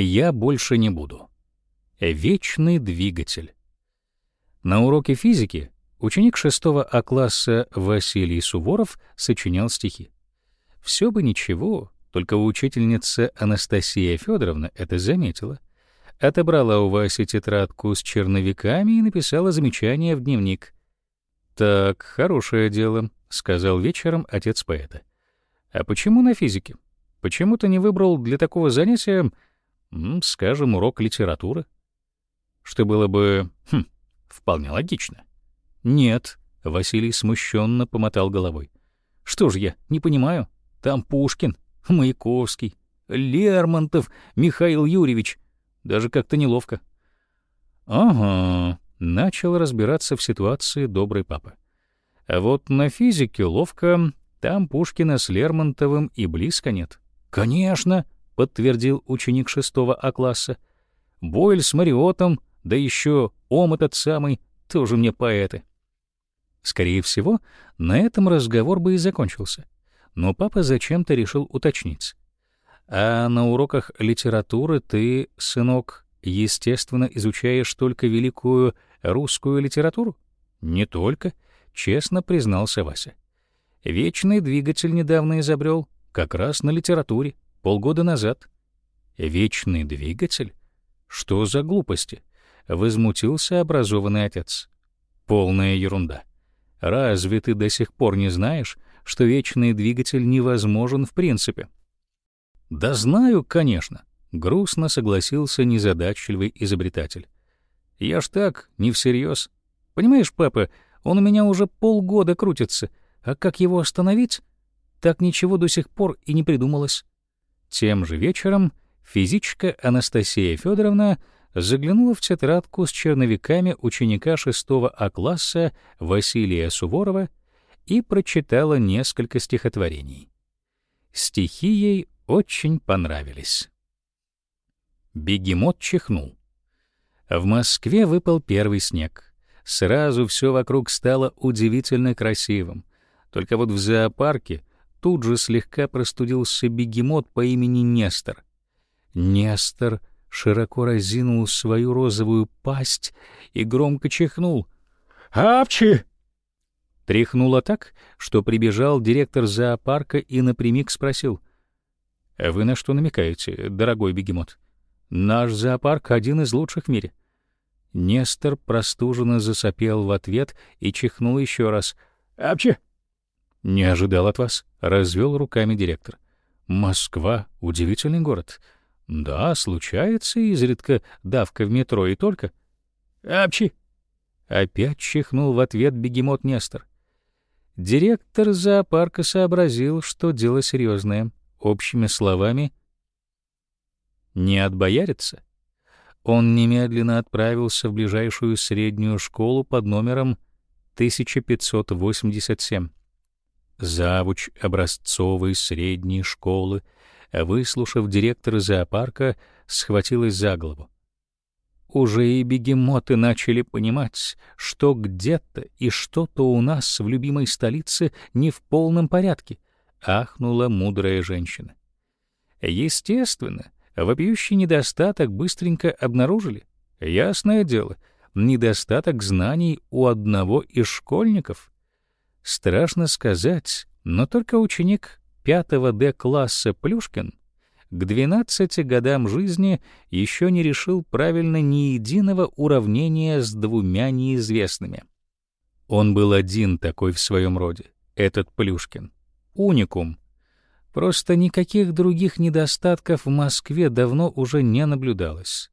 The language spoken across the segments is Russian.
Я больше не буду. Вечный двигатель. На уроке физики ученик 6 А класса Василий Суворов сочинял стихи. Все бы ничего, только учительница Анастасия Федоровна это заметила. Отобрала у Васи тетрадку с черновиками и написала замечание в дневник. «Так, хорошее дело», — сказал вечером отец поэта. «А почему на физике? Почему ты не выбрал для такого занятия, скажем, урок литературы?» Что было бы, хм, вполне логично. «Нет», — Василий смущенно помотал головой. «Что ж я, не понимаю. Там Пушкин, Маяковский, Лермонтов, Михаил Юрьевич. Даже как-то неловко». «Ага», — начал разбираться в ситуации добрый папа. «А вот на физике ловко, там Пушкина с Лермонтовым и близко нет». «Конечно», — подтвердил ученик шестого А-класса. «Бойль с Мариотом, да еще Ом этот самый, тоже мне поэты». Скорее всего, на этом разговор бы и закончился. Но папа зачем-то решил уточнить. «А на уроках литературы ты, сынок, естественно, изучаешь только великую русскую литературу?» «Не только», — честно признался Вася. «Вечный двигатель недавно изобрел, как раз на литературе, полгода назад». «Вечный двигатель? Что за глупости?» — возмутился образованный отец. «Полная ерунда. Разве ты до сих пор не знаешь, что вечный двигатель невозможен в принципе? Да знаю, конечно, грустно согласился незадачливый изобретатель. Я ж так, не всерьез. Понимаешь, папа, он у меня уже полгода крутится, а как его остановить? Так ничего до сих пор и не придумалось. Тем же вечером физичка Анастасия Федоровна заглянула в тетрадку с черновиками ученика 6 А класса Василия Суворова и прочитала несколько стихотворений. Стихи ей очень понравились. Бегемот чихнул. В Москве выпал первый снег. Сразу все вокруг стало удивительно красивым. Только вот в зоопарке тут же слегка простудился бегемот по имени Нестор. Нестор широко разинул свою розовую пасть и громко чихнул. «Апчи!» Тряхнуло так, что прибежал директор зоопарка и напрямик спросил. «А «Вы на что намекаете, дорогой бегемот? Наш зоопарк один из лучших в мире». Нестор простуженно засопел в ответ и чихнул еще раз. «Апчи!» «Не ожидал от вас», — развел руками директор. «Москва — удивительный город. Да, случается изредка давка в метро и только. Апчи! Опять чихнул в ответ бегемот Нестор. Директор зоопарка сообразил, что дело серьезное. Общими словами, не отбоярится. Он немедленно отправился в ближайшую среднюю школу под номером 1587. Завуч образцовой средней школы — выслушав директора зоопарка, схватилась за голову. Уже и бегемоты начали понимать, что где-то и что-то у нас в любимой столице не в полном порядке, ахнула мудрая женщина. Естественно, вопиющий недостаток быстренько обнаружили. Ясное дело, недостаток знаний у одного из школьников. Страшно сказать, но только ученик 5 Д-класса Плюшкин к 12 годам жизни еще не решил правильно ни единого уравнения с двумя неизвестными. Он был один такой в своем роде, этот Плюшкин. Уникум. Просто никаких других недостатков в Москве давно уже не наблюдалось.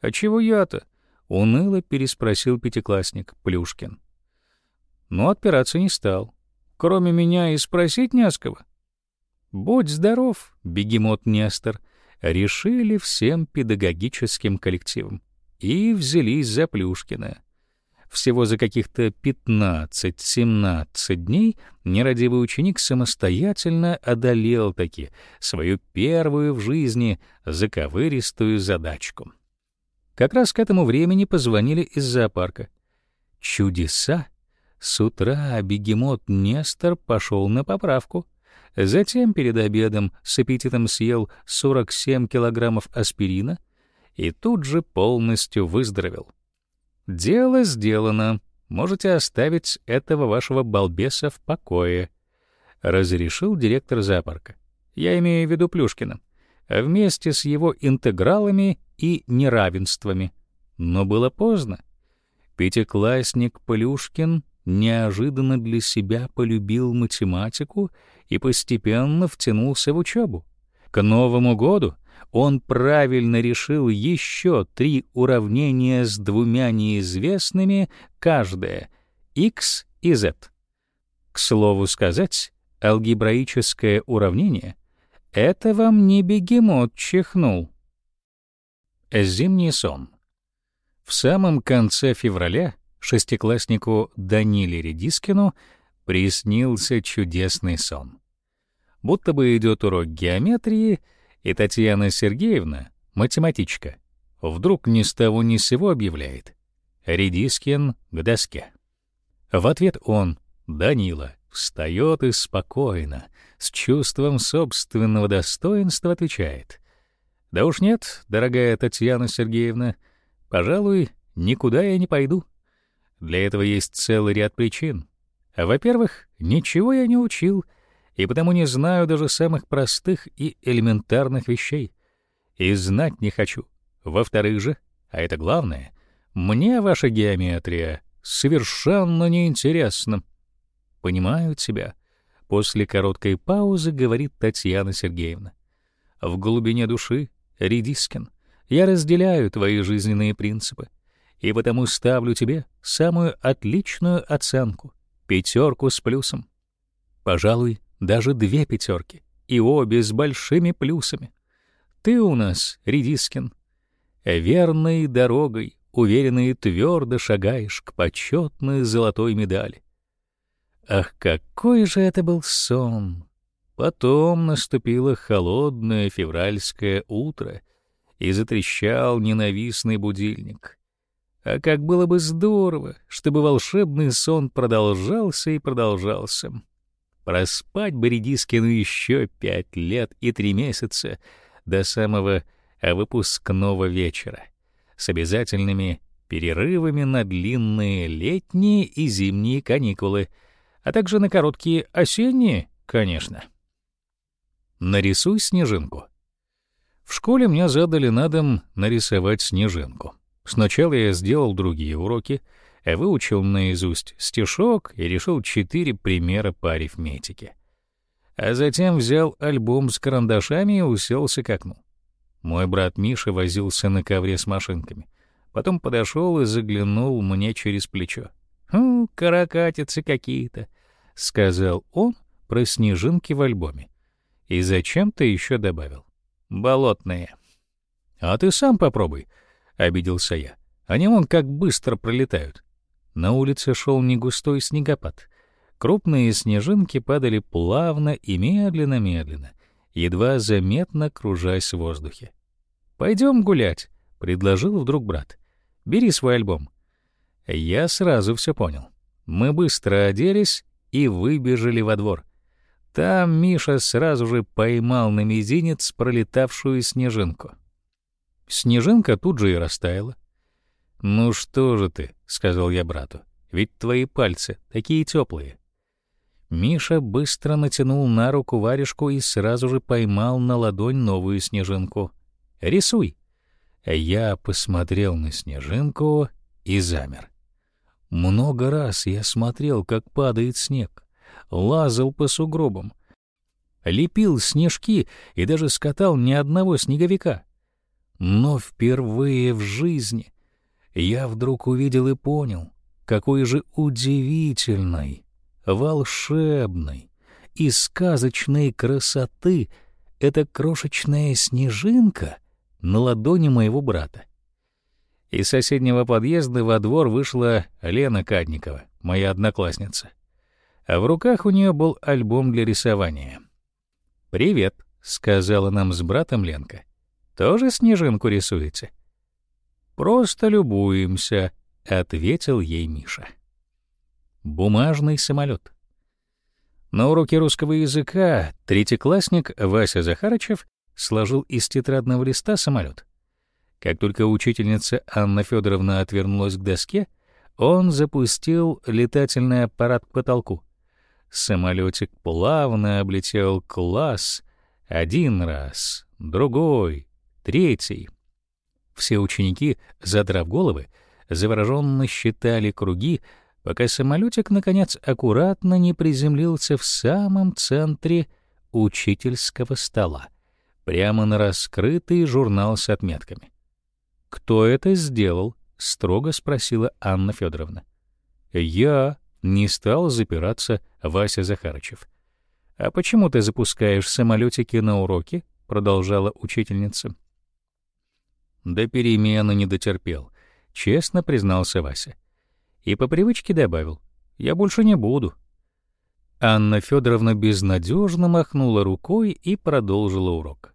«А чего я-то?» — уныло переспросил пятиклассник Плюшкин. Но отпираться не стал. Кроме меня и спросить не с кого. «Будь здоров, бегемот Нестор», решили всем педагогическим коллективом и взялись за Плюшкина. Всего за каких-то 15-17 дней нерадивый ученик самостоятельно одолел таки свою первую в жизни заковыристую задачку. Как раз к этому времени позвонили из зоопарка. Чудеса! С утра бегемот Нестор пошел на поправку — затем перед обедом с аппетитом съел 47 килограммов аспирина и тут же полностью выздоровел. Дело сделано. Можете оставить этого вашего балбеса в покое, разрешил директор зоопарка. Я имею в виду Плюшкина, вместе с его интегралами и неравенствами. Но было поздно. Пятиклассник Плюшкин неожиданно для себя полюбил математику и постепенно втянулся в учебу. К Новому году он правильно решил еще три уравнения с двумя неизвестными, каждое — x и z. К слову сказать, алгебраическое уравнение — это вам не бегемот чихнул. Зимний сон. В самом конце февраля шестикласснику Даниле Редискину приснился чудесный сон. Будто бы идет урок геометрии, и Татьяна Сергеевна, математичка, вдруг ни с того ни с сего объявляет «Редискин к доске». В ответ он, Данила, встает и спокойно, с чувством собственного достоинства отвечает «Да уж нет, дорогая Татьяна Сергеевна, — Пожалуй, никуда я не пойду. Для этого есть целый ряд причин. Во-первых, ничего я не учил, и потому не знаю даже самых простых и элементарных вещей. И знать не хочу. Во-вторых же, а это главное, мне ваша геометрия совершенно неинтересна. Понимаю тебя. После короткой паузы говорит Татьяна Сергеевна. В глубине души Редискин. Я разделяю твои жизненные принципы, и потому ставлю тебе самую отличную оценку — пятерку с плюсом. Пожалуй, даже две пятерки, и обе с большими плюсами. Ты у нас, Редискин, верной дорогой, уверенно и твердо шагаешь к почетной золотой медали. Ах, какой же это был сон! Потом наступило холодное февральское утро — и затрещал ненавистный будильник. А как было бы здорово, чтобы волшебный сон продолжался и продолжался. Проспать бы Редискину еще пять лет и три месяца до самого выпускного вечера с обязательными перерывами на длинные летние и зимние каникулы, а также на короткие осенние, конечно. Нарисуй снежинку. В школе мне задали на дом нарисовать снежинку. Сначала я сделал другие уроки, выучил наизусть стишок и решил четыре примера по арифметике. А затем взял альбом с карандашами и уселся к окну. Мой брат Миша возился на ковре с машинками. Потом подошел и заглянул мне через плечо. «Хм, каракатицы какие-то», — сказал он про снежинки в альбоме. И зачем-то еще добавил болотные. А ты сам попробуй, обиделся я. Они вон как быстро пролетают. На улице шел не густой снегопад. Крупные снежинки падали плавно и медленно-медленно, едва заметно кружась в воздухе. Пойдем гулять, предложил вдруг брат. Бери свой альбом. Я сразу все понял. Мы быстро оделись и выбежали во двор. Там Миша сразу же поймал на мизинец пролетавшую снежинку. Снежинка тут же и растаяла. «Ну что же ты», — сказал я брату, — «ведь твои пальцы такие теплые». Миша быстро натянул на руку варежку и сразу же поймал на ладонь новую снежинку. «Рисуй». Я посмотрел на снежинку и замер. Много раз я смотрел, как падает снег лазал по сугробам, лепил снежки и даже скатал ни одного снеговика. Но впервые в жизни я вдруг увидел и понял, какой же удивительной, волшебной и сказочной красоты эта крошечная снежинка на ладони моего брата. Из соседнего подъезда во двор вышла Лена Кадникова, моя одноклассница а в руках у нее был альбом для рисования. «Привет», — сказала нам с братом Ленка. «Тоже снежинку рисуете?» «Просто любуемся», — ответил ей Миша. Бумажный самолет. На уроке русского языка третьеклассник Вася Захарычев сложил из тетрадного листа самолет. Как только учительница Анна Федоровна отвернулась к доске, он запустил летательный аппарат к потолку. Самолетик плавно облетел класс один раз, другой, третий. Все ученики, задрав головы, завороженно считали круги, пока самолетик, наконец, аккуратно не приземлился в самом центре учительского стола, прямо на раскрытый журнал с отметками. «Кто это сделал?» — строго спросила Анна Федоровна. «Я», — не стал запираться Вася Захарычев. «А почему ты запускаешь самолетики на уроки?» — продолжала учительница. До перемены не дотерпел, честно признался Вася и по привычке добавил «Я больше не буду». Анна Федоровна безнадежно махнула рукой и продолжила урок.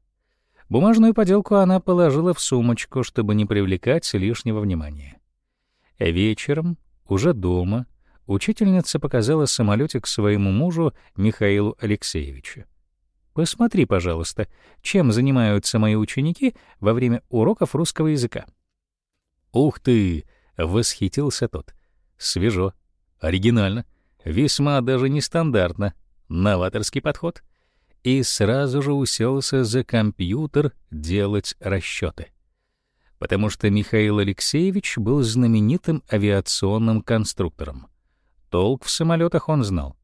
Бумажную поделку она положила в сумочку, чтобы не привлекать лишнего внимания. Вечером, уже дома, учительница показала самолетик своему мужу Михаилу Алексеевичу. «Посмотри, пожалуйста, чем занимаются мои ученики во время уроков русского языка». «Ух ты!» — восхитился тот. Свежо, оригинально, весьма даже нестандартно, новаторский подход. И сразу же уселся за компьютер делать расчеты. Потому что Михаил Алексеевич был знаменитым авиационным конструктором. Толк в самолетах он знал.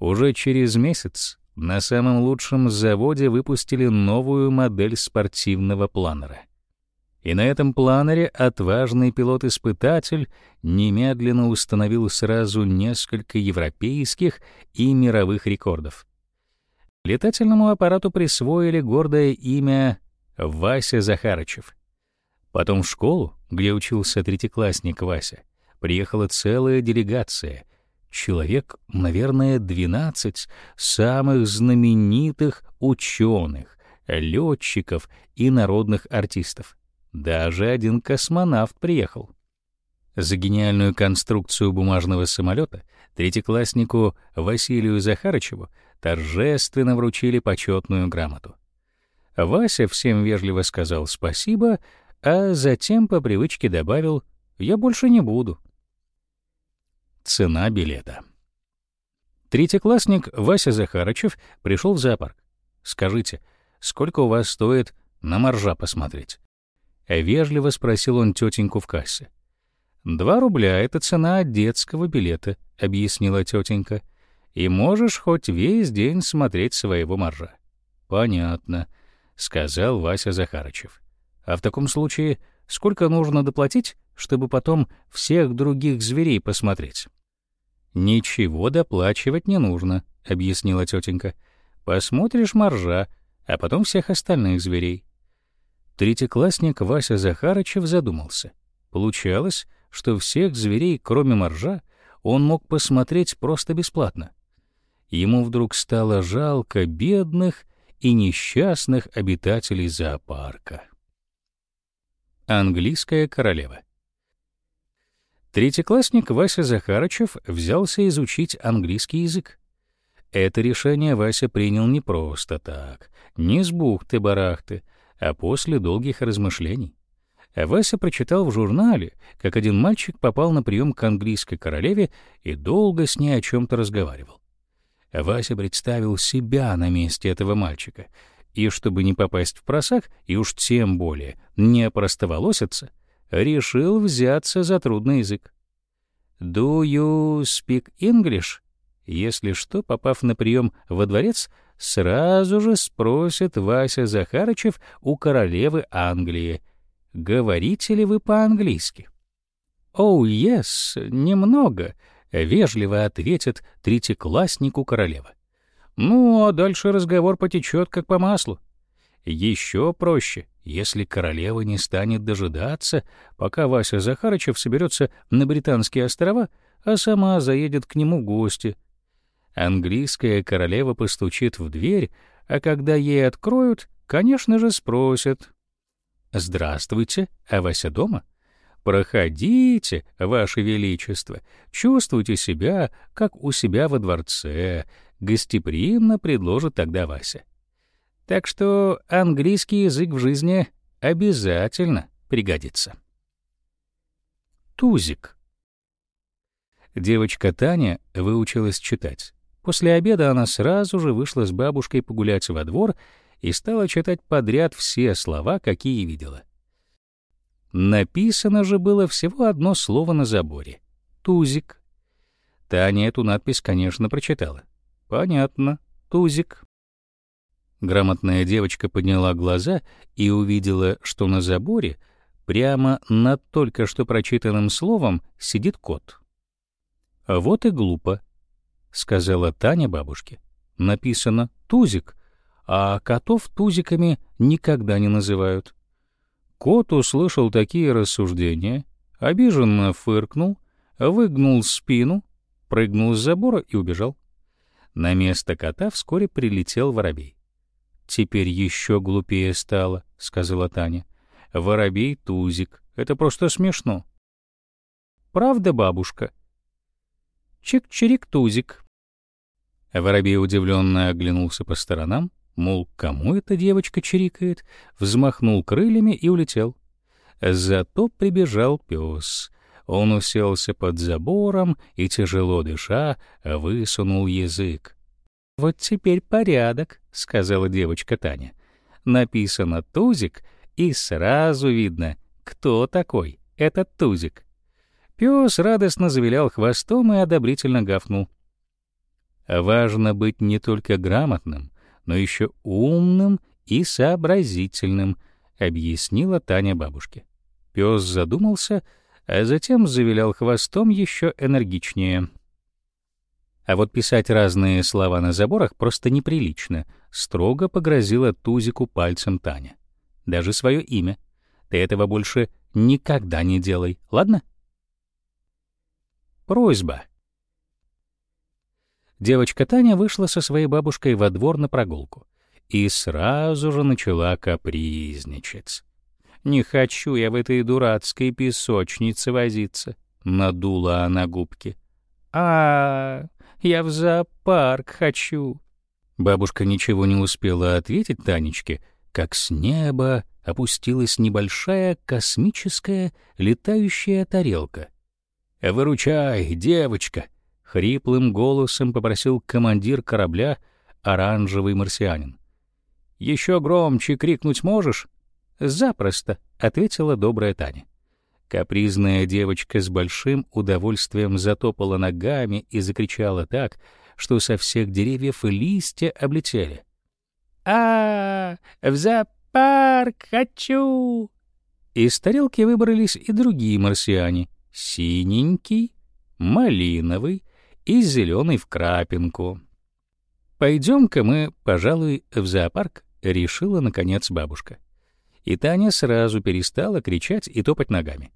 Уже через месяц на самом лучшем заводе выпустили новую модель спортивного планера — и на этом планере отважный пилот-испытатель немедленно установил сразу несколько европейских и мировых рекордов. Летательному аппарату присвоили гордое имя Вася Захарычев. Потом в школу, где учился третьеклассник Вася, приехала целая делегация, человек, наверное, 12 самых знаменитых ученых, летчиков и народных артистов. Даже один космонавт приехал. За гениальную конструкцию бумажного самолета третьекласснику Василию Захарычеву торжественно вручили почетную грамоту. Вася всем вежливо сказал спасибо, а затем по привычке добавил «Я больше не буду». Цена билета. Третьеклассник Вася Захарычев пришел в зоопарк. «Скажите, сколько у вас стоит на моржа посмотреть?» Вежливо спросил он тетеньку в кассе. «Два рубля — это цена детского билета», — объяснила тетенька. «И можешь хоть весь день смотреть своего моржа». «Понятно», — сказал Вася Захарычев. «А в таком случае сколько нужно доплатить, чтобы потом всех других зверей посмотреть?» «Ничего доплачивать не нужно», — объяснила тетенька. «Посмотришь моржа, а потом всех остальных зверей. Третьеклассник Вася Захарычев задумался. Получалось, что всех зверей, кроме моржа, он мог посмотреть просто бесплатно. Ему вдруг стало жалко бедных и несчастных обитателей зоопарка. Английская королева Третьеклассник Вася Захарычев взялся изучить английский язык. Это решение Вася принял не просто так, не с бухты-барахты, а после долгих размышлений. Вася прочитал в журнале, как один мальчик попал на прием к английской королеве и долго с ней о чем-то разговаривал. Вася представил себя на месте этого мальчика, и чтобы не попасть в просак, и уж тем более не опростоволоситься, решил взяться за трудный язык. «Do you speak English?» Если что, попав на прием во дворец, сразу же спросит Вася Захарычев у королевы Англии, говорите ли вы по-английски? «Оу, oh, yes, немного», — вежливо ответит третьекласснику королева. Ну, а дальше разговор потечет как по маслу. Еще проще, если королева не станет дожидаться, пока Вася Захарычев соберется на Британские острова, а сама заедет к нему в гости — Английская королева постучит в дверь, а когда ей откроют, конечно же, спросят. «Здравствуйте, а Вася дома?» Проходите, Ваше Величество, чувствуйте себя, как у себя во дворце, гостеприимно предложит тогда Вася. Так что английский язык в жизни обязательно пригодится. Тузик. Девочка Таня выучилась читать. После обеда она сразу же вышла с бабушкой погулять во двор и стала читать подряд все слова, какие видела. Написано же было всего одно слово на заборе — «Тузик». Таня эту надпись, конечно, прочитала. «Понятно, Тузик». Грамотная девочка подняла глаза и увидела, что на заборе прямо над только что прочитанным словом сидит кот. «А вот и глупо», — сказала Таня бабушке. «Написано «Тузик», а котов тузиками никогда не называют. Кот услышал такие рассуждения, обиженно фыркнул, выгнул спину, прыгнул с забора и убежал. На место кота вскоре прилетел воробей. «Теперь еще глупее стало», — сказала Таня. «Воробей Тузик. Это просто смешно». «Правда, бабушка?» «Чик-чирик Тузик». Воробей удивленно оглянулся по сторонам, Мол, кому эта девочка чирикает, взмахнул крыльями и улетел. Зато прибежал пес. Он уселся под забором и, тяжело дыша, высунул язык. «Вот теперь порядок», — сказала девочка Таня. Написано «Тузик», и сразу видно, кто такой этот Тузик. Пес радостно завилял хвостом и одобрительно гафнул. Важно быть не только грамотным, но еще умным и сообразительным, объяснила Таня бабушке. Пес задумался, а затем завилял хвостом еще энергичнее. А вот писать разные слова на заборах просто неприлично, строго погрозила Тузику пальцем Таня. Даже свое имя. Ты этого больше никогда не делай, ладно? Просьба. Девочка Таня вышла со своей бабушкой во двор на прогулку и сразу же начала капризничать. «Не хочу я в этой дурацкой песочнице возиться», — надула она губки. а, я в зоопарк хочу». Бабушка ничего не успела ответить Танечке, как с неба опустилась небольшая космическая летающая тарелка. «Выручай, девочка!» — хриплым голосом попросил командир корабля оранжевый марсианин. «Еще громче крикнуть можешь?» «Запросто», — ответила добрая Таня. Капризная девочка с большим удовольствием затопала ногами и закричала так, что со всех деревьев листья облетели. а, -а, -а в зоопарк хочу!» Из тарелки выбрались и другие марсиане — синенький, малиновый и зеленый в крапинку. «Пойдем-ка мы, пожалуй, в зоопарк», — решила, наконец, бабушка. И Таня сразу перестала кричать и топать ногами.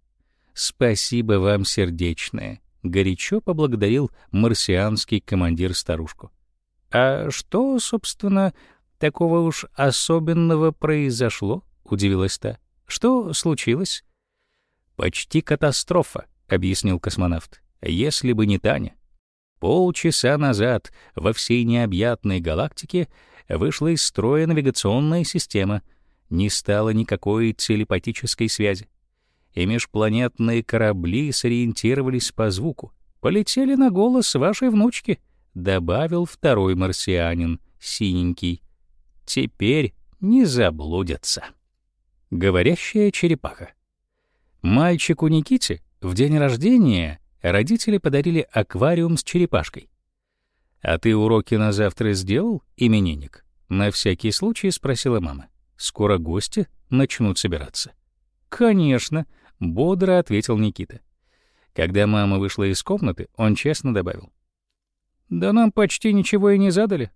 «Спасибо вам сердечное», — горячо поблагодарил марсианский командир старушку. «А что, собственно, такого уж особенного произошло?» — удивилась та. «Что случилось?» «Почти катастрофа», — объяснил космонавт. «Если бы не Таня, Полчаса назад во всей необъятной галактике вышла из строя навигационная система, не стало никакой телепатической связи. И межпланетные корабли сориентировались по звуку. «Полетели на голос вашей внучки», — добавил второй марсианин, синенький. «Теперь не заблудятся». Говорящая черепаха. Мальчику Никите в день рождения родители подарили аквариум с черепашкой. «А ты уроки на завтра сделал, именинник?» — на всякий случай спросила мама. «Скоро гости начнут собираться». «Конечно», — бодро ответил Никита. Когда мама вышла из комнаты, он честно добавил. «Да нам почти ничего и не задали».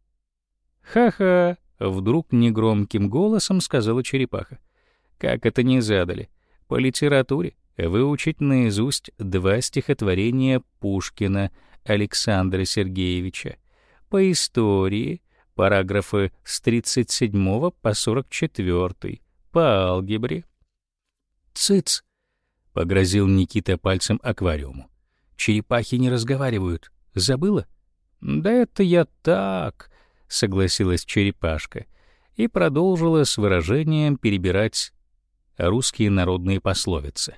«Ха-ха», — вдруг негромким голосом сказала черепаха. «Как это не задали? По литературе выучить наизусть два стихотворения Пушкина Александра Сергеевича, по истории параграфы с 37 по 44, по алгебре. «Цыц!» Погрозил Никита пальцем аквариуму. Черепахи не разговаривают. Забыла? Да это я так, согласилась черепашка и продолжила с выражением перебирать русские народные пословицы.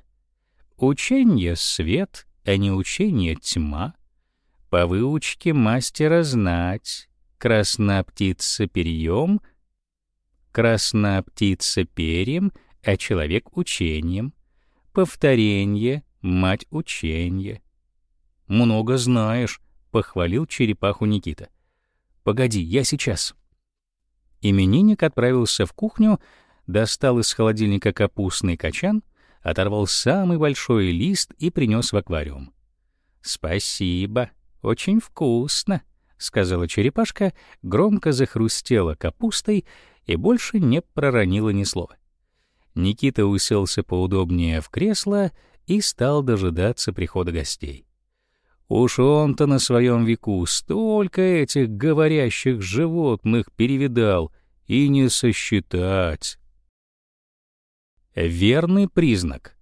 Учение — свет, а не учение — тьма. По выучке мастера знать. Красна птица перьем, красна птица перьем, а человек учением. Повторение — мать учения. «Много знаешь», — похвалил черепаху Никита. «Погоди, я сейчас». Именинник отправился в кухню, достал из холодильника капустный качан, оторвал самый большой лист и принес в аквариум. «Спасибо, очень вкусно», — сказала черепашка, громко захрустела капустой и больше не проронила ни слова. Никита уселся поудобнее в кресло и стал дожидаться прихода гостей. Уж он-то на своем веку столько этих говорящих животных перевидал, и не сосчитать. Верный признак.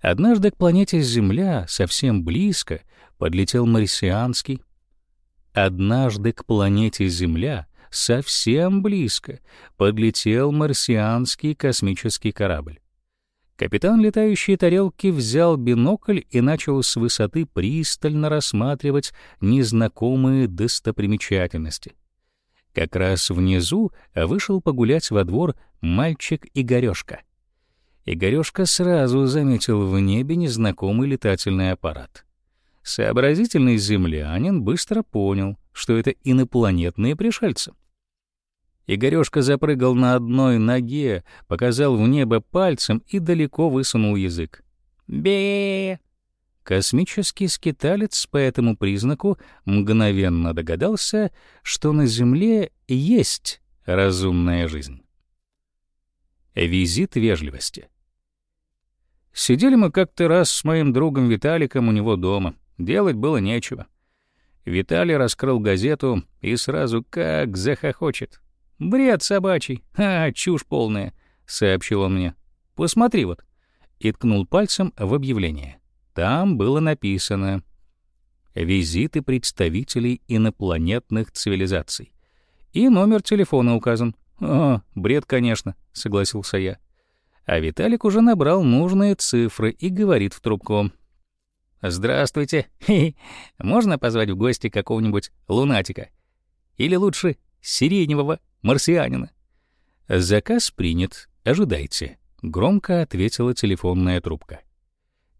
Однажды к планете Земля совсем близко подлетел марсианский. Однажды к планете Земля совсем близко подлетел марсианский космический корабль. Капитан летающей тарелки взял бинокль и начал с высоты пристально рассматривать незнакомые достопримечательности. Как раз внизу вышел погулять во двор мальчик Игорёшка. Игорёшка сразу заметил в небе незнакомый летательный аппарат. Сообразительный землянин быстро понял, что это инопланетные пришельцы. Игорёшка запрыгал на одной ноге, показал в небо пальцем и далеко высунул язык. бе Космический скиталец по этому признаку мгновенно догадался, что на Земле есть разумная жизнь. Визит вежливости. Сидели мы как-то раз с моим другом Виталиком у него дома. Делать было нечего. Виталий раскрыл газету и сразу как захохочет. «Бред собачий! А, чушь полная!» — сообщил он мне. «Посмотри вот!» И ткнул пальцем в объявление. Там было написано «Визиты представителей инопланетных цивилизаций». И номер телефона указан. «О, бред, конечно», — согласился я. А Виталик уже набрал нужные цифры и говорит в трубку. «Здравствуйте. Можно позвать в гости какого-нибудь лунатика? Или лучше сиреневого марсианина. Заказ принят. Ожидайте, громко ответила телефонная трубка.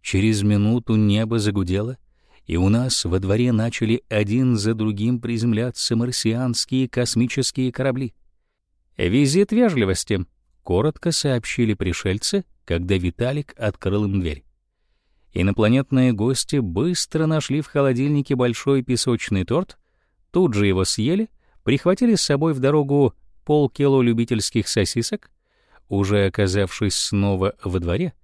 Через минуту небо загудело, и у нас во дворе начали один за другим приземляться марсианские космические корабли. Визит вежливости, коротко сообщили пришельцы, когда Виталик открыл им дверь. Инопланетные гости быстро нашли в холодильнике большой песочный торт, тут же его съели — прихватили с собой в дорогу полкило любительских сосисок, уже оказавшись снова во дворе,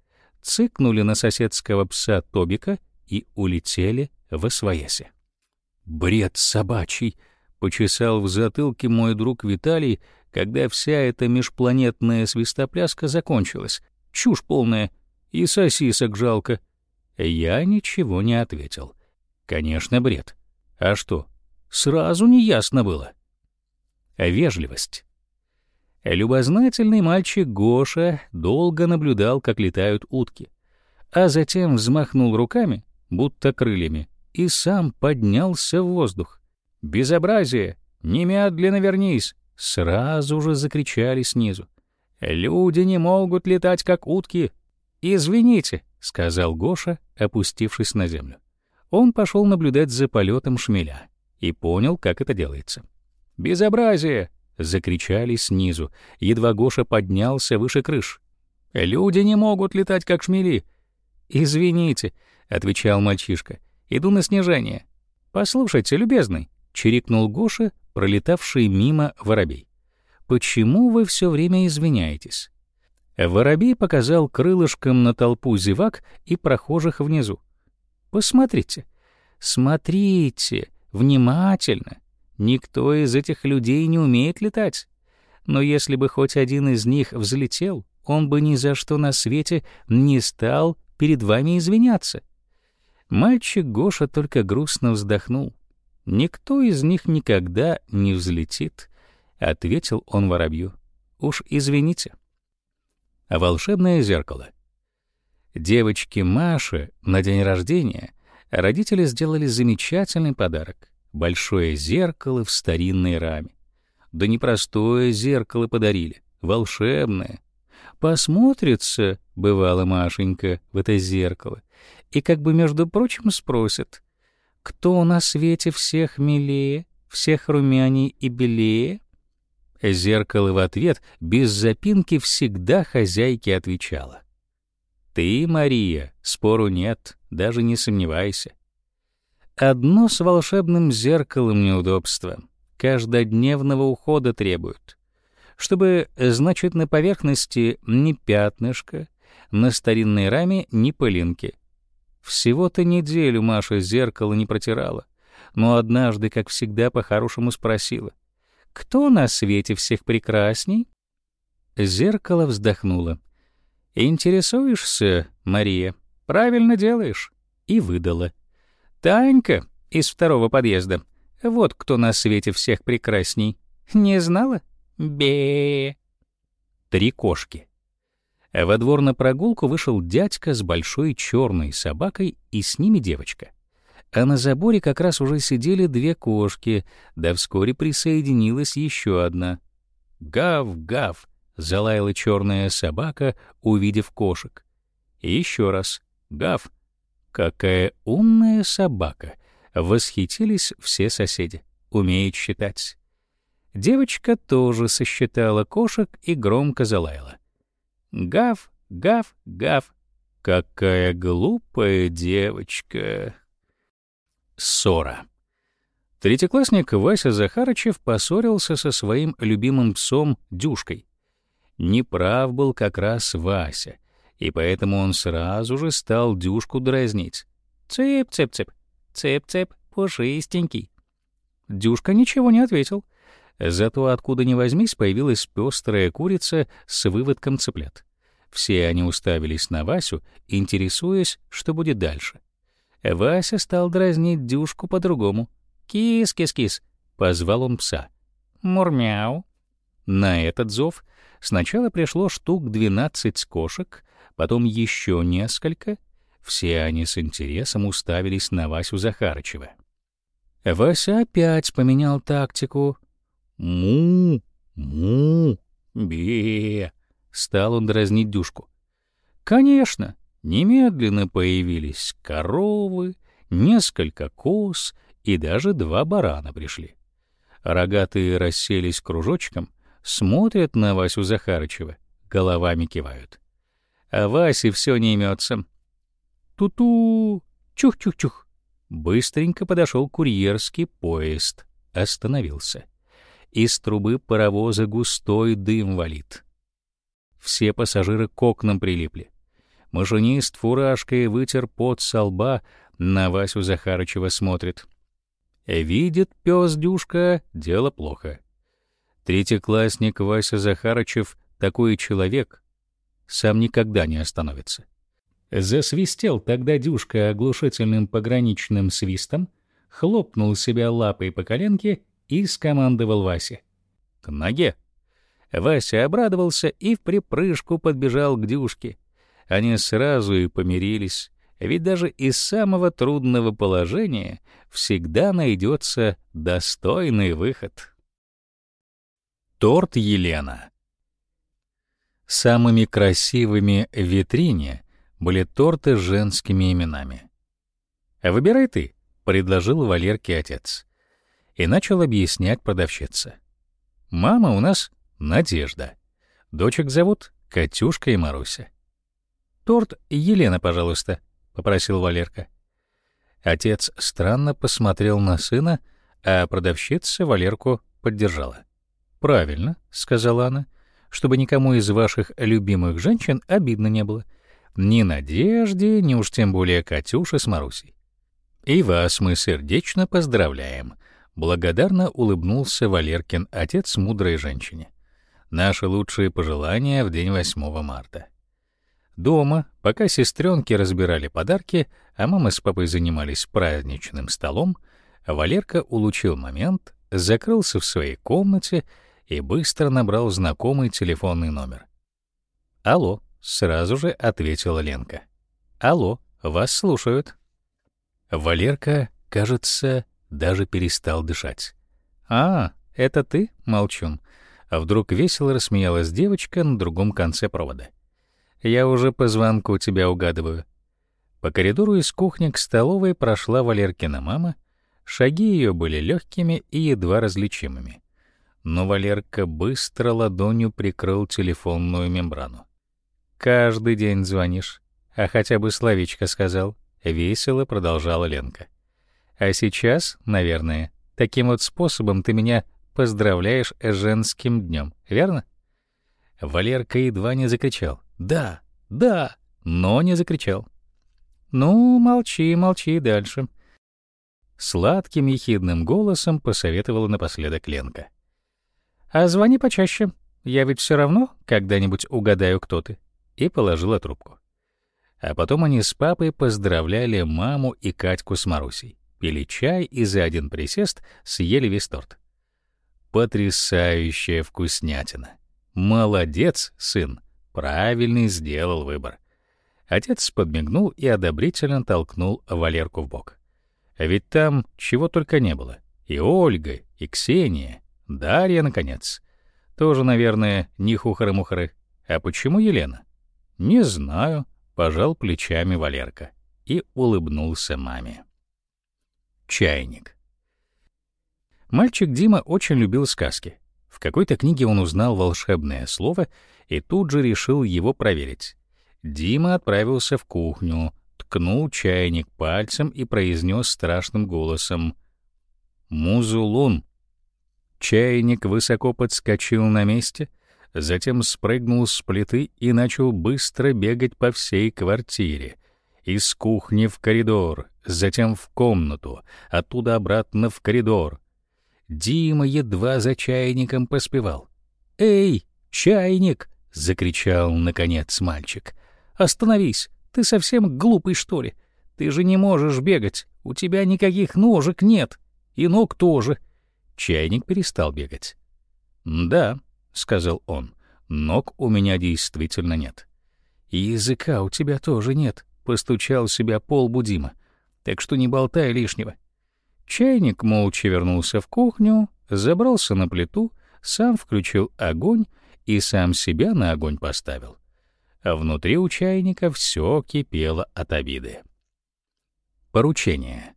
цыкнули на соседского пса Тобика и улетели в освояси. «Бред собачий!» — почесал в затылке мой друг Виталий, когда вся эта межпланетная свистопляска закончилась. Чушь полная, и сосисок жалко. Я ничего не ответил. Конечно, бред. А что, сразу не ясно было? Вежливость. Любознательный мальчик Гоша долго наблюдал, как летают утки, а затем взмахнул руками, будто крыльями, и сам поднялся в воздух. «Безобразие! Немедленно вернись!» Сразу же закричали снизу. «Люди не могут летать, как утки!» «Извините», — сказал Гоша, опустившись на землю. Он пошел наблюдать за полетом шмеля и понял, как это делается. «Безобразие!» — закричали снизу. Едва Гоша поднялся выше крыш. «Люди не могут летать, как шмели!» «Извините», — отвечал мальчишка. «Иду на снижение». «Послушайте, любезный», — чирикнул Гоша, пролетавший мимо воробей. «Почему вы все время извиняетесь?» Воробей показал крылышком на толпу зевак и прохожих внизу. «Посмотрите, смотрите, внимательно. Никто из этих людей не умеет летать. Но если бы хоть один из них взлетел, он бы ни за что на свете не стал перед вами извиняться. Мальчик Гоша только грустно вздохнул. Никто из них никогда не взлетит, ответил он воробью. Уж извините. Волшебное зеркало. Девочке Маше на день рождения родители сделали замечательный подарок большое зеркало в старинной раме. Да не простое зеркало подарили, волшебное. Посмотрится, бывала Машенька, в это зеркало, и как бы, между прочим, спросит, кто на свете всех милее, всех румяней и белее? Зеркало в ответ без запинки всегда хозяйке отвечало. «Ты, Мария, спору нет, даже не сомневайся. Одно с волшебным зеркалом неудобство. Каждодневного ухода требуют. Чтобы, значит, на поверхности ни пятнышко, на старинной раме ни пылинки. Всего-то неделю Маша зеркало не протирала, но однажды, как всегда, по-хорошему спросила, «Кто на свете всех прекрасней?» Зеркало вздохнуло. «Интересуешься, Мария? Правильно делаешь». И выдала. Танька из второго подъезда. Вот кто на свете всех прекрасней. Не знала? бе Три кошки. Во двор на прогулку вышел дядька с большой черной собакой и с ними девочка. А на заборе как раз уже сидели две кошки, да вскоре присоединилась еще одна. «Гав-гав!» — залаяла черная собака, увидев кошек. И еще раз «Гав!» Какая умная собака! Восхитились все соседи. Умеет считать. Девочка тоже сосчитала кошек и громко залаяла. Гав, гав, гав. Какая глупая девочка. Ссора. Третьеклассник Вася Захарычев поссорился со своим любимым псом Дюшкой. Неправ был как раз Вася — и поэтому он сразу же стал Дюшку дразнить. «Цып-цып-цып, цып-цып, пушистенький». Дюшка ничего не ответил. Зато откуда ни возьмись появилась пестрая курица с выводком цыплят. Все они уставились на Васю, интересуясь, что будет дальше. Вася стал дразнить Дюшку по-другому. «Кис-кис-кис», — позвал он пса. «Мурмяу». На этот зов сначала пришло штук двенадцать кошек, потом еще несколько. Все они с интересом уставились на Васю Захарычева. Вася опять поменял тактику. «Му, му, бе!» — стал он дразнить Дюшку. Конечно, немедленно появились коровы, несколько коз и даже два барана пришли. Рогатые расселись кружочком, смотрят на Васю Захарычева, головами кивают а Васе все не имется. Ту-ту, чух-чух-чух. Быстренько подошел курьерский поезд, остановился. Из трубы паровоза густой дым валит. Все пассажиры к окнам прилипли. Машинист фуражкой вытер пот со лба, на Васю Захарычева смотрит. Видит пес Дюшка, дело плохо. Третьеклассник Вася Захарычев такой человек, сам никогда не остановится. Засвистел тогда Дюшка оглушительным пограничным свистом, хлопнул себя лапой по коленке и скомандовал Васе. «К ноге!» Вася обрадовался и в припрыжку подбежал к Дюшке. Они сразу и помирились, ведь даже из самого трудного положения всегда найдется достойный выход. Торт Елена Самыми красивыми в витрине были торты с женскими именами. «Выбирай ты», — предложил Валерке отец. И начал объяснять продавщица. «Мама у нас Надежда. Дочек зовут Катюшка и Маруся». «Торт Елена, пожалуйста», — попросил Валерка. Отец странно посмотрел на сына, а продавщица Валерку поддержала. «Правильно», — сказала она, — чтобы никому из ваших любимых женщин обидно не было. Ни Надежде, ни уж тем более Катюше с Марусей. И вас мы сердечно поздравляем. Благодарно улыбнулся Валеркин, отец мудрой женщине. Наши лучшие пожелания в день 8 марта. Дома, пока сестренки разбирали подарки, а мама с папой занимались праздничным столом, Валерка улучил момент, закрылся в своей комнате и быстро набрал знакомый телефонный номер. «Алло», — сразу же ответила Ленка. «Алло, вас слушают». Валерка, кажется, даже перестал дышать. «А, это ты, молчун?» А вдруг весело рассмеялась девочка на другом конце провода. «Я уже по звонку тебя угадываю». По коридору из кухни к столовой прошла Валеркина мама. Шаги ее были легкими и едва различимыми. Но Валерка быстро ладонью прикрыл телефонную мембрану. «Каждый день звонишь, а хотя бы словечко сказал», — весело продолжала Ленка. «А сейчас, наверное, таким вот способом ты меня поздравляешь с женским днем, верно?» Валерка едва не закричал. «Да, да!» но не закричал. «Ну, молчи, молчи дальше». Сладким ехидным голосом посоветовала напоследок Ленка. «А звони почаще. Я ведь все равно когда-нибудь угадаю, кто ты». И положила трубку. А потом они с папой поздравляли маму и Катьку с Марусей, пили чай и за один присест съели весь торт. Потрясающая вкуснятина. Молодец, сын, правильный сделал выбор. Отец подмигнул и одобрительно толкнул Валерку в бок. Ведь там чего только не было. И Ольга, и Ксения, Дарья, наконец. Тоже, наверное, не хухры-мухры. А почему Елена? Не знаю, пожал плечами Валерка и улыбнулся маме. Чайник. Мальчик Дима очень любил сказки. Какой-то книге он узнал волшебное слово и тут же решил его проверить. Дима отправился в кухню, ткнул чайник пальцем и произнес страшным голосом «Музулун». Чайник высоко подскочил на месте, затем спрыгнул с плиты и начал быстро бегать по всей квартире. Из кухни в коридор, затем в комнату, оттуда обратно в коридор — Дима едва за чайником поспевал. «Эй, чайник!» — закричал, наконец, мальчик. «Остановись! Ты совсем глупый, что ли? Ты же не можешь бегать, у тебя никаких ножек нет, и ног тоже». Чайник перестал бегать. «Да», — сказал он, — «ног у меня действительно нет». «И языка у тебя тоже нет», — постучал себя пол Будима. «Так что не болтай лишнего. Чайник молча вернулся в кухню, забрался на плиту, сам включил огонь и сам себя на огонь поставил. А внутри у чайника все кипело от обиды. Поручение.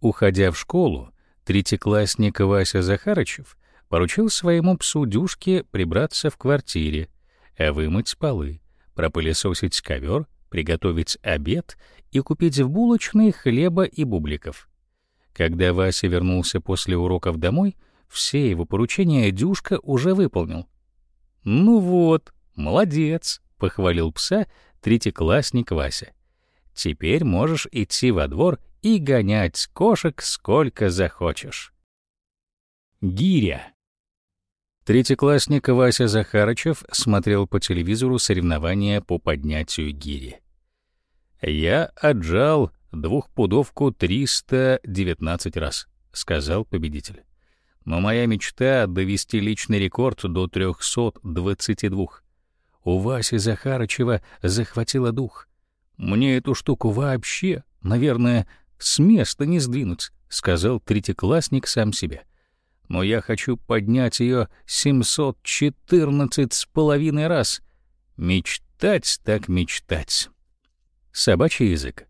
Уходя в школу, третьеклассник Вася Захарычев поручил своему псу Дюшке прибраться в квартире, вымыть полы, пропылесосить ковер, приготовить обед и купить в булочной хлеба и бубликов — когда Вася вернулся после уроков домой, все его поручения Дюшка уже выполнил. «Ну вот, молодец», — похвалил пса третьеклассник Вася. «Теперь можешь идти во двор и гонять кошек сколько захочешь». Гиря. Третьеклассник Вася Захарычев смотрел по телевизору соревнования по поднятию гири. «Я отжал двухпудовку 319 раз, сказал победитель. Но моя мечта — довести личный рекорд до 322. У Васи Захарычева захватило дух. Мне эту штуку вообще, наверное, с места не сдвинуть, сказал третьеклассник сам себе. Но я хочу поднять ее 714 с половиной раз. Мечтать так мечтать. Собачий язык.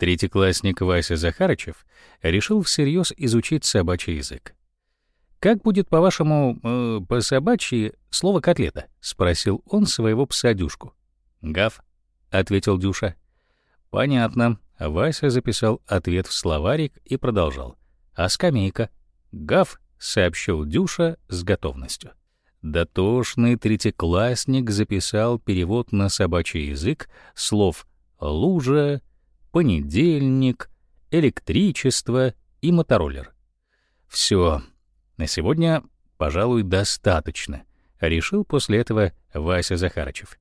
Третьеклассник Вася Захарычев решил всерьез изучить собачий язык. «Как будет, по-вашему, э, по-собачьи слово «котлета»?» — спросил он своего пса Дюшку. «Гав», — ответил Дюша. «Понятно». Вася записал ответ в словарик и продолжал. «А скамейка?» «Гав», — сообщил Дюша с готовностью. Дотошный третьеклассник записал перевод на собачий язык слов «лужа», понедельник, электричество и мотороллер. Все, на сегодня, пожалуй, достаточно. решил после этого Вася Захарычев.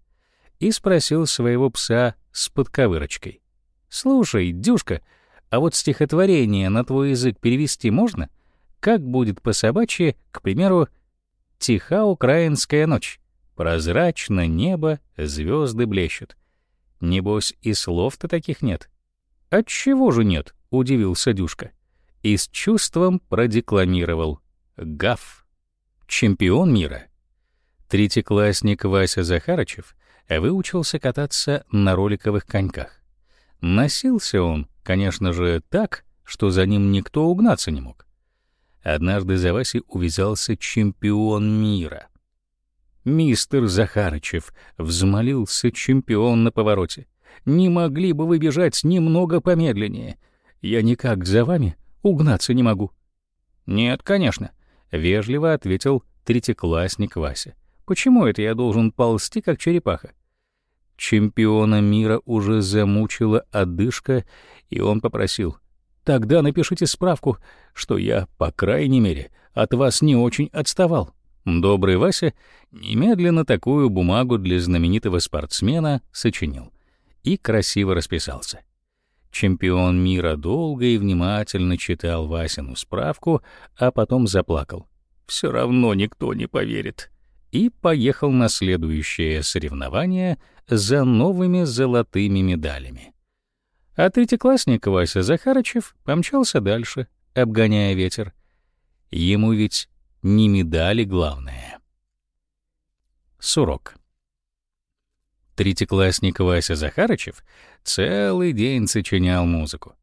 И спросил своего пса с подковырочкой. «Слушай, Дюшка, а вот стихотворение на твой язык перевести можно? Как будет по собачьи, к примеру, «Тиха украинская ночь, прозрачно небо, звезды блещут». Небось, и слов-то таких нет. «Отчего же нет?» — удивился Дюшка. И с чувством продекламировал. «Гав». Чемпион мира. Третьеклассник Вася Захарычев выучился кататься на роликовых коньках. Носился он, конечно же, так, что за ним никто угнаться не мог. Однажды за Васей увязался чемпион мира. «Мистер Захарычев», — взмолился чемпион на повороте, — «не могли бы вы бежать немного помедленнее? Я никак за вами угнаться не могу». «Нет, конечно», — вежливо ответил третьеклассник Вася. «Почему это я должен ползти, как черепаха?» Чемпиона мира уже замучила одышка, и он попросил. «Тогда напишите справку, что я, по крайней мере, от вас не очень отставал». Добрый Вася немедленно такую бумагу для знаменитого спортсмена сочинил и красиво расписался. Чемпион мира долго и внимательно читал Васину справку, а потом заплакал. «Все равно никто не поверит» и поехал на следующее соревнование за новыми золотыми медалями. А третьеклассник Вася Захарычев помчался дальше, обгоняя ветер. Ему ведь не медали главное. Сурок. Третьеклассник Вася Захарычев целый день сочинял музыку.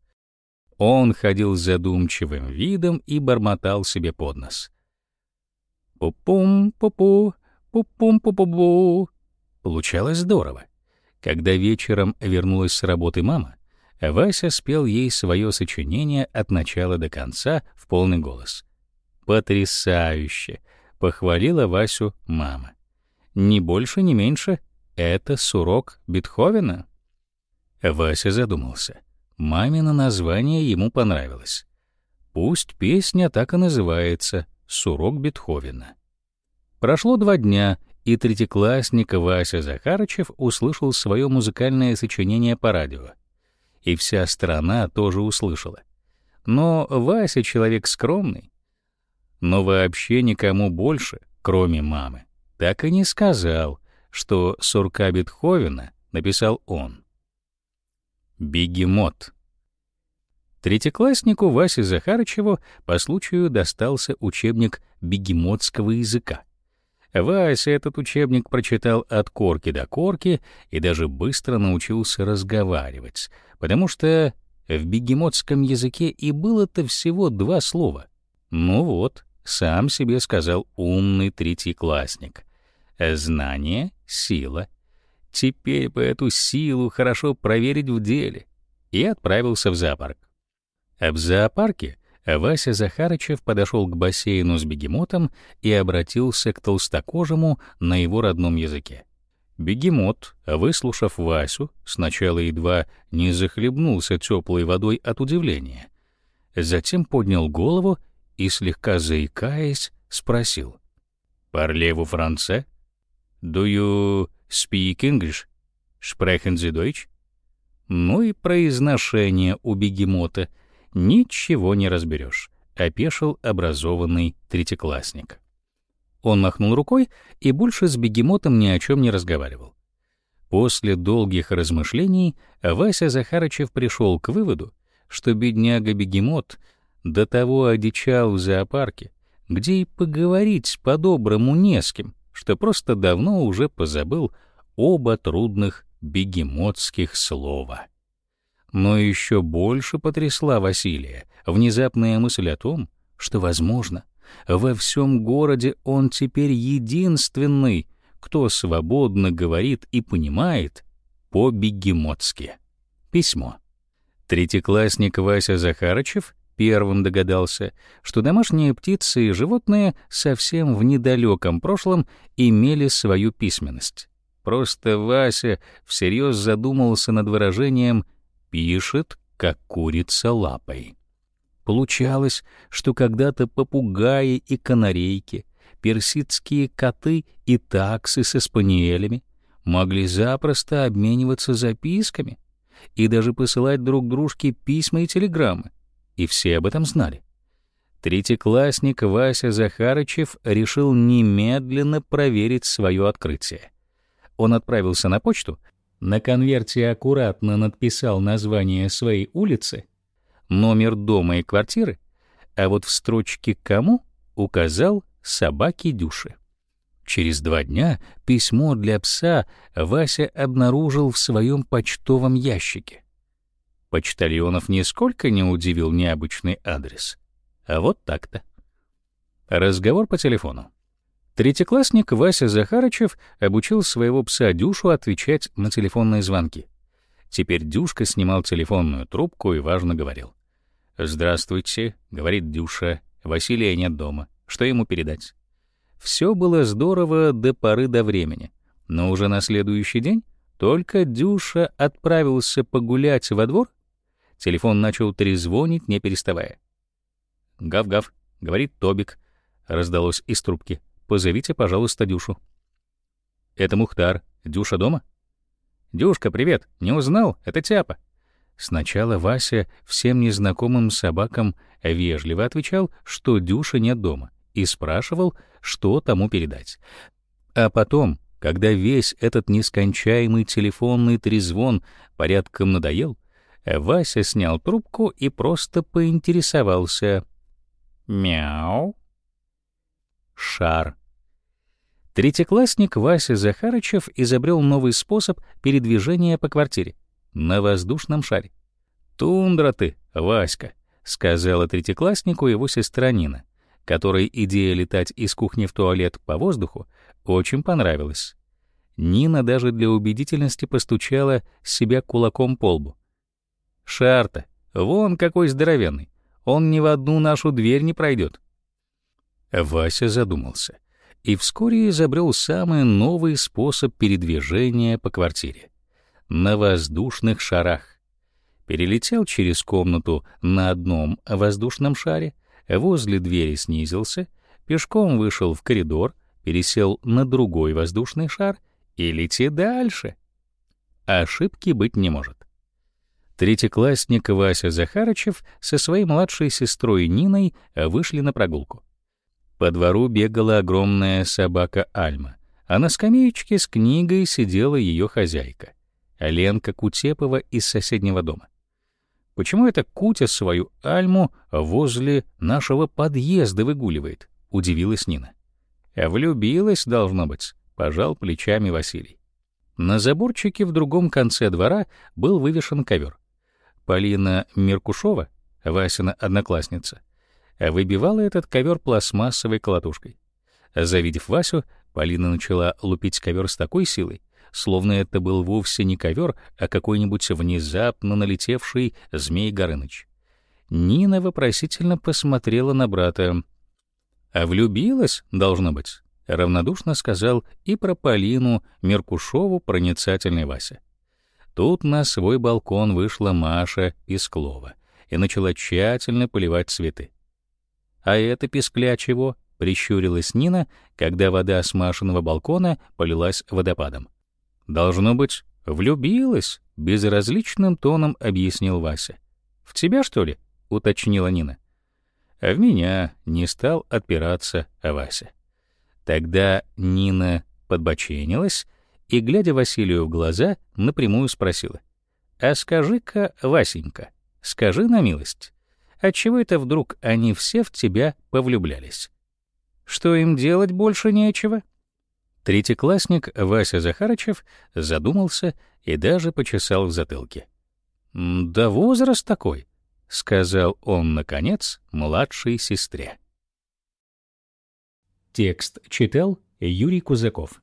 Он ходил с задумчивым видом и бормотал себе под нос. Пу-пум-пу-пу, пу-пум-пу-пу-бу. Получалось здорово. Когда вечером вернулась с работы мама, Вася спел ей свое сочинение от начала до конца в полный голос. «Потрясающе!» — похвалила Васю мама. «Ни больше, ни меньше — это сурок Бетховена?» Вася задумался. Мамино название ему понравилось. Пусть песня так и называется «Сурок Бетховена». Прошло два дня, и третьеклассник Вася Захарычев услышал свое музыкальное сочинение по радио. И вся страна тоже услышала. Но Вася человек скромный. Но вообще никому больше, кроме мамы, так и не сказал, что сурка Бетховена написал он. Бегемот. Третьекласснику Васе Захарычеву по случаю достался учебник бегемотского языка. Вася этот учебник прочитал от корки до корки и даже быстро научился разговаривать, потому что в бегемотском языке и было-то всего два слова. Ну вот, сам себе сказал умный третьеклассник. Знание — сила. Теперь бы эту силу хорошо проверить в деле. И отправился в зоопарк. В зоопарке Вася Захарычев подошел к бассейну с бегемотом и обратился к толстокожему на его родном языке. Бегемот, выслушав Васю, сначала едва не захлебнулся теплой водой от удивления. Затем поднял голову и, слегка заикаясь, спросил. «Парлеву франце? Do you speak English? Sprechen Sie Deutsch?» Ну и произношение у бегемота — ничего не разберешь, опешил образованный третьеклассник. Он махнул рукой и больше с бегемотом ни о чем не разговаривал. После долгих размышлений Вася Захарычев пришел к выводу, что бедняга-бегемот до того одичал в зоопарке, где и поговорить по-доброму не с кем, что просто давно уже позабыл оба трудных бегемотских слова. Но еще больше потрясла Василия внезапная мысль о том, что, возможно, во всем городе он теперь единственный, кто свободно говорит и понимает по-бегемотски. Письмо. Третьеклассник Вася Захарычев первым догадался, что домашние птицы и животные совсем в недалеком прошлом имели свою письменность. Просто Вася всерьез задумался над выражением пишет, как курица лапой. Получалось, что когда-то попугаи и канарейки персидские коты и таксы со спаниелями могли запросто обмениваться записками и даже посылать друг дружке письма и телеграммы, и все об этом знали. Третьеклассник Вася Захарычев решил немедленно проверить свое открытие. Он отправился на почту, на конверте аккуратно надписал название своей улицы, номер дома и квартиры, а вот в строчке «Кому» указал собаки Дюши. Через два дня письмо для пса Вася обнаружил в своем почтовом ящике. Почтальонов нисколько не удивил необычный адрес. А вот так-то. Разговор по телефону. Третьеклассник Вася Захарычев обучил своего пса Дюшу отвечать на телефонные звонки. Теперь Дюшка снимал телефонную трубку и важно говорил. «Здравствуйте», — говорит Дюша, — «Василия нет дома. Что ему передать?» Все было здорово до поры до времени, но уже на следующий день только Дюша отправился погулять во двор, телефон начал трезвонить, не переставая. «Гав-гав», — говорит Тобик, — раздалось из трубки. «Позовите, пожалуйста, Дюшу». «Это Мухтар. Дюша дома?» «Дюшка, привет. Не узнал? Это Тяпа». Сначала Вася всем незнакомым собакам вежливо отвечал, что Дюша нет дома и спрашивал, что тому передать. А потом, когда весь этот нескончаемый телефонный трезвон порядком надоел, Вася снял трубку и просто поинтересовался. «Мяу». Шар. Третьеклассник Вася Захарычев изобрел новый способ передвижения по квартире — на воздушном шаре. «Тундра ты, Васька», — сказала третьекласснику его сестра Нина которой идея летать из кухни в туалет по воздуху очень понравилась. Нина даже для убедительности постучала себя кулаком по лбу. «Шарта, вон какой здоровенный, он ни в одну нашу дверь не пройдет». Вася задумался и вскоре изобрел самый новый способ передвижения по квартире — на воздушных шарах. Перелетел через комнату на одном воздушном шаре — возле двери снизился, пешком вышел в коридор, пересел на другой воздушный шар и лети дальше. Ошибки быть не может. Третьеклассник Вася Захарычев со своей младшей сестрой Ниной вышли на прогулку. По двору бегала огромная собака Альма, а на скамеечке с книгой сидела ее хозяйка, Ленка Кутепова из соседнего дома. Почему это Кутя свою Альму возле нашего подъезда выгуливает? Удивилась Нина. А влюбилась, должно быть, пожал плечами Василий. На заборчике в другом конце двора был вывешен ковер. Полина Меркушова, Васина одноклассница, выбивала этот ковер пластмассовой колотушкой. Завидев Васю, Полина начала лупить ковер с такой силой, словно это был вовсе не ковер, а какой-нибудь внезапно налетевший змей Горыныч. Нина вопросительно посмотрела на брата. «А влюбилась, должно быть», — равнодушно сказал и про Полину Меркушову проницательный Вася. Тут на свой балкон вышла Маша Песклова и начала тщательно поливать цветы. «А это пескля чего?» — прищурилась Нина, когда вода с Машиного балкона полилась водопадом. «Должно быть, влюбилась», — безразличным тоном объяснил Вася. «В тебя, что ли?» — уточнила Нина. А в меня не стал отпираться Вася. Тогда Нина подбоченилась и, глядя Василию в глаза, напрямую спросила. «А скажи-ка, Васенька, скажи на милость, отчего это вдруг они все в тебя повлюблялись? Что им делать больше нечего?» Третьеклассник Вася Захарычев задумался и даже почесал в затылке. «Да возраст такой», — сказал он, наконец, младшей сестре. Текст читал Юрий Кузаков.